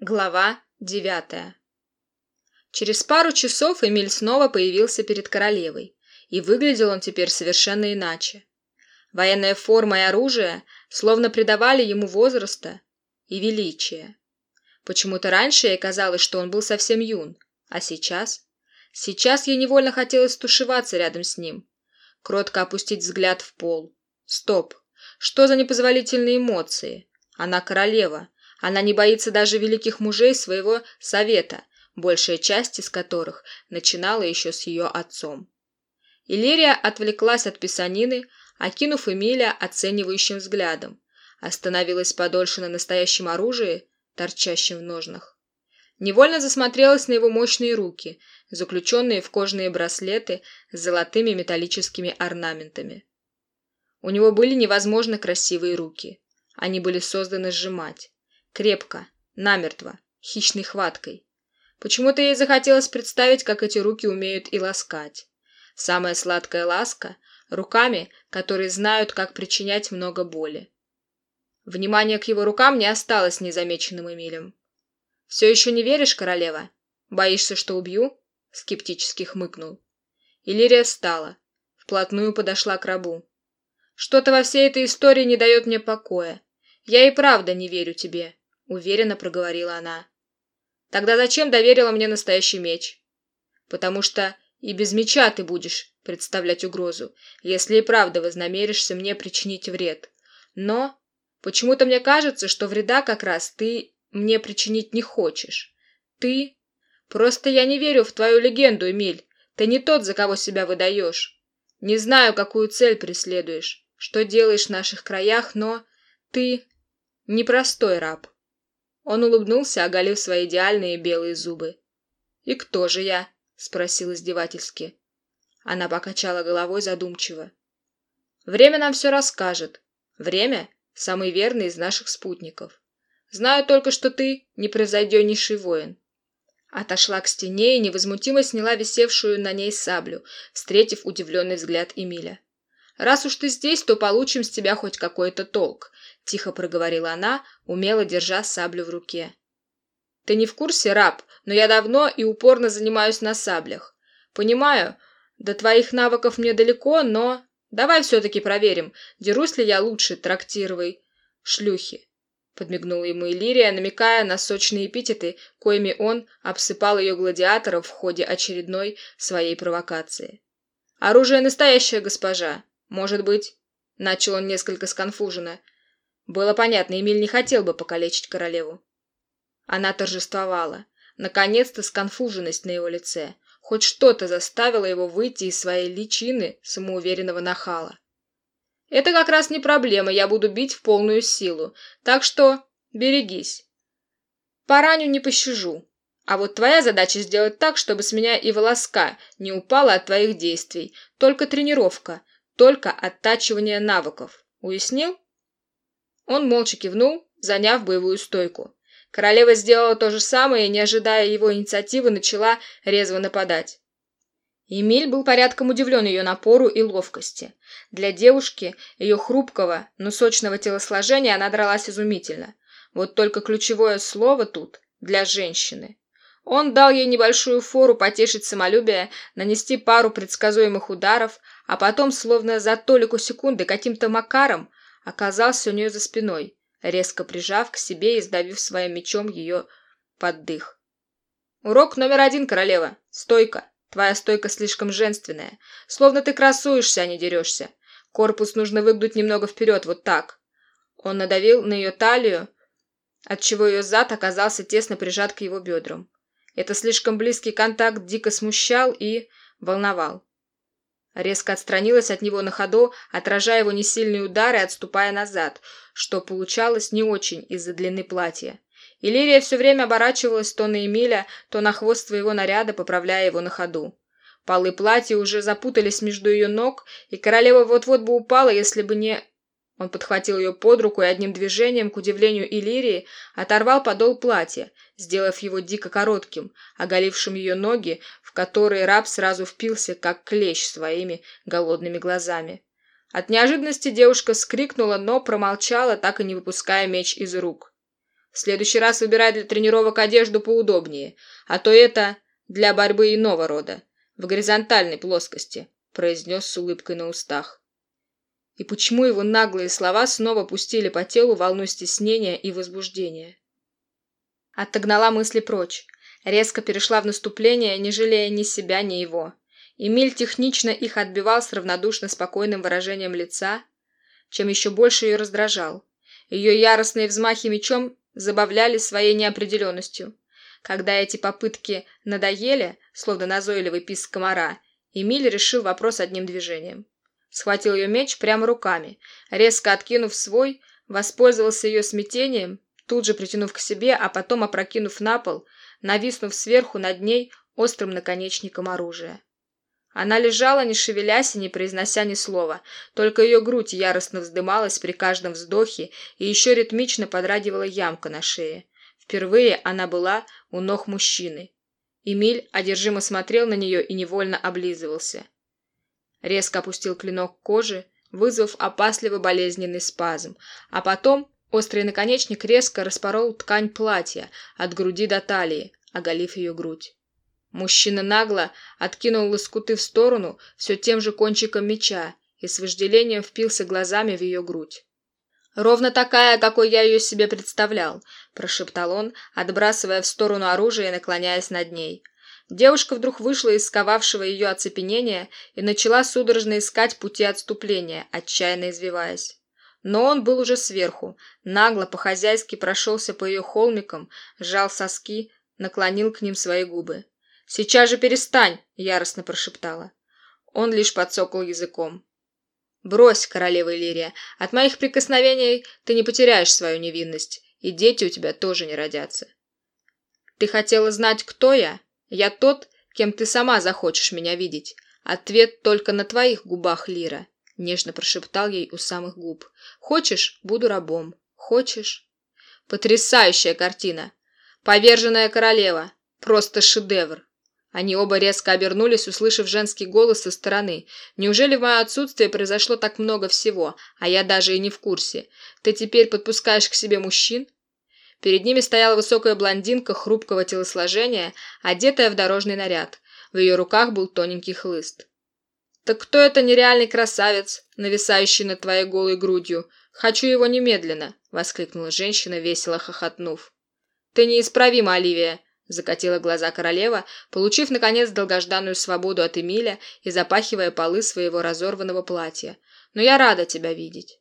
Глава девятая Через пару часов Эмиль снова появился перед королевой, и выглядел он теперь совершенно иначе. Военная форма и оружие словно придавали ему возраста и величия. Почему-то раньше ей казалось, что он был совсем юн, а сейчас? Сейчас ей невольно хотелось стушеваться рядом с ним, кротко опустить взгляд в пол. Стоп! Что за непозволительные эмоции? Она королева, она не боится даже великих мужей своего совета, большая часть из которых начинала еще с ее отцом. Иллирия отвлеклась от писанины, окинув Эмиля оценивающим взглядом, остановилась подольше на настоящем оружии, торчащем в ножнах. Невольно засмотрелась на его мощные руки, заключенные в кожаные браслеты с золотыми металлическими орнаментами. У него были невозможно красивые руки. Они были созданы сжимать. Крепко, намертво, хищной хваткой. Почему-то ей захотелось представить, как эти руки умеют и ласкать. Самая сладкая ласка – руками, которые знают, как причинять много боли. Внимание к его рукам не осталось незамеченным Эмилем. «Все еще не веришь, королева? Боишься, что убью?» – скептически хмыкнул. Иллирия встала, вплотную подошла к рабу. «Что-то во всей этой истории не дает мне покоя. Я и правда не верю тебе уверенно проговорила она. Тогда зачем доверила мне настоящий меч? Потому что и без меча ты будешь представлять угрозу, если и правда вознамеришься мне причинить вред. Но почему-то мне кажется, что вреда как раз ты мне причинить не хочешь. Ты... Просто я не верю в твою легенду, Эмиль. Ты не тот, за кого себя выдаешь. Не знаю, какую цель преследуешь, что делаешь в наших краях, но ты непростой раб. Он улыбнулся, оголив свои идеальные белые зубы. «И кто же я?» — спросил издевательски. Она покачала головой задумчиво. «Время нам все расскажет. Время — самый верный из наших спутников. Знаю только, что ты — непревзойденнейший воин». Отошла к стене и невозмутимо сняла висевшую на ней саблю, встретив удивленный взгляд Эмиля. «Раз уж ты здесь, то получим с тебя хоть какой-то толк тихо проговорила она, умело держа саблю в руке. Ты не в курсе, раб, но я давно и упорно занимаюсь на саблях. Понимаю, до твоих навыков мне далеко, но давай все-таки проверим, дерусь ли я лучше трактировой шлюхи. Подмигнула ему Иллирия, намекая на сочные эпитеты, коими он обсыпал ее гладиаторов в ходе очередной своей провокации. «Оружие настоящее, госпожа. Может быть...» Начал он несколько сконфуженно. Было понятно, Эмиль не хотел бы покалечить королеву. Она торжествовала. Наконец-то сконфуженность на его лице. Хоть что-то заставило его выйти из своей личины самоуверенного нахала. «Это как раз не проблема, я буду бить в полную силу. Так что берегись. Пораню не пощажу. А вот твоя задача сделать так, чтобы с меня и волоска не упала от твоих действий. Только тренировка, только оттачивание навыков. Уяснил?» Он молча кивнул, заняв боевую стойку. Королева сделала то же самое и, не ожидая его инициативы, начала резво нападать. Эмиль был порядком удивлен ее напору и ловкости. Для девушки, ее хрупкого, но сочного телосложения, она дралась изумительно. Вот только ключевое слово тут «для женщины». Он дал ей небольшую фору потешить самолюбие, нанести пару предсказуемых ударов, а потом, словно за толику секунды, каким-то макаром, оказался у нее за спиной, резко прижав к себе и сдавив своим мечом ее под дых. «Урок номер один, королева. Стойка. Твоя стойка слишком женственная. Словно ты красуешься, а не дерешься. Корпус нужно выгнуть немного вперед, вот так». Он надавил на ее талию, отчего ее зад оказался тесно прижат к его бедрам. Это слишком близкий контакт дико смущал и волновал. Резко отстранилась от него на ходу, отражая его несильные удары и отступая назад, что получалось не очень из-за длины платья. Иллирия все время оборачивалась то на Эмиля, то на хвост своего наряда, поправляя его на ходу. Полы платья уже запутались между ее ног, и королева вот-вот бы упала, если бы не он подхватил ее под руку и одним движением, к удивлению Иллирии, оторвал подол платья, сделав его дико коротким, оголившим ее ноги, в которые раб сразу впился, как клещ, своими голодными глазами. От неожиданности девушка скрикнула, но промолчала, так и не выпуская меч из рук. В следующий раз выбирай для тренировок одежду поудобнее, а то это для борьбы иного рода, в горизонтальной плоскости», — произнес с улыбкой на устах. И почему его наглые слова снова пустили по телу волну стеснения и возбуждения? Отогнала мысли прочь, резко перешла в наступление, не жалея ни себя, ни его. Эмиль технично их отбивал с равнодушно спокойным выражением лица, чем еще больше ее раздражал. Ее яростные взмахи мечом забавляли своей неопределенностью. Когда эти попытки надоели, словно назойливый писк комара, Эмиль решил вопрос одним движением. Схватил ее меч прямо руками, резко откинув свой, воспользовался ее смятением, тут же притянув к себе, а потом опрокинув на пол, нависнув сверху над ней острым наконечником оружия. Она лежала, не шевелясь и не произнося ни слова, только ее грудь яростно вздымалась при каждом вздохе и еще ритмично подрагивала ямка на шее. Впервые она была у ног мужчины. Эмиль одержимо смотрел на нее и невольно облизывался. Резко опустил клинок к коже, вызвав опасливо болезненный спазм, а потом острый наконечник резко распорол ткань платья от груди до талии, оголив ее грудь. Мужчина нагло откинул лоскуты в сторону все тем же кончиком меча и с вожделением впился глазами в ее грудь. «Ровно такая, какой я ее себе представлял», – прошептал он, отбрасывая в сторону оружие и наклоняясь над ней. Девушка вдруг вышла из сковавшего ее оцепенения и начала судорожно искать пути отступления, отчаянно извиваясь. Но он был уже сверху, нагло по-хозяйски прошелся по ее холмикам, сжал соски, наклонил к ним свои губы. «Сейчас же перестань!» – яростно прошептала. Он лишь подсокал языком. «Брось, королева Иллирия, от моих прикосновений ты не потеряешь свою невинность, и дети у тебя тоже не родятся. Ты хотела знать, кто я? Я тот, кем ты сама захочешь меня видеть. Ответ только на твоих губах, Лира», – нежно прошептал ей у самых губ. «Хочешь – буду рабом. Хочешь?» Потрясающая картина. Поверженная королева. Просто шедевр. Они оба резко обернулись, услышав женский голос со стороны. «Неужели в мое отсутствие произошло так много всего, а я даже и не в курсе? Ты теперь подпускаешь к себе мужчин?» Перед ними стояла высокая блондинка хрупкого телосложения, одетая в дорожный наряд. В ее руках был тоненький хлыст. «Так кто это нереальный красавец, нависающий над твоей голой грудью? Хочу его немедленно!» — воскликнула женщина, весело хохотнув. «Ты неисправима, Оливия!» Закатила глаза королева, получив, наконец, долгожданную свободу от Эмиля и запахивая полы своего разорванного платья. «Но я рада тебя видеть».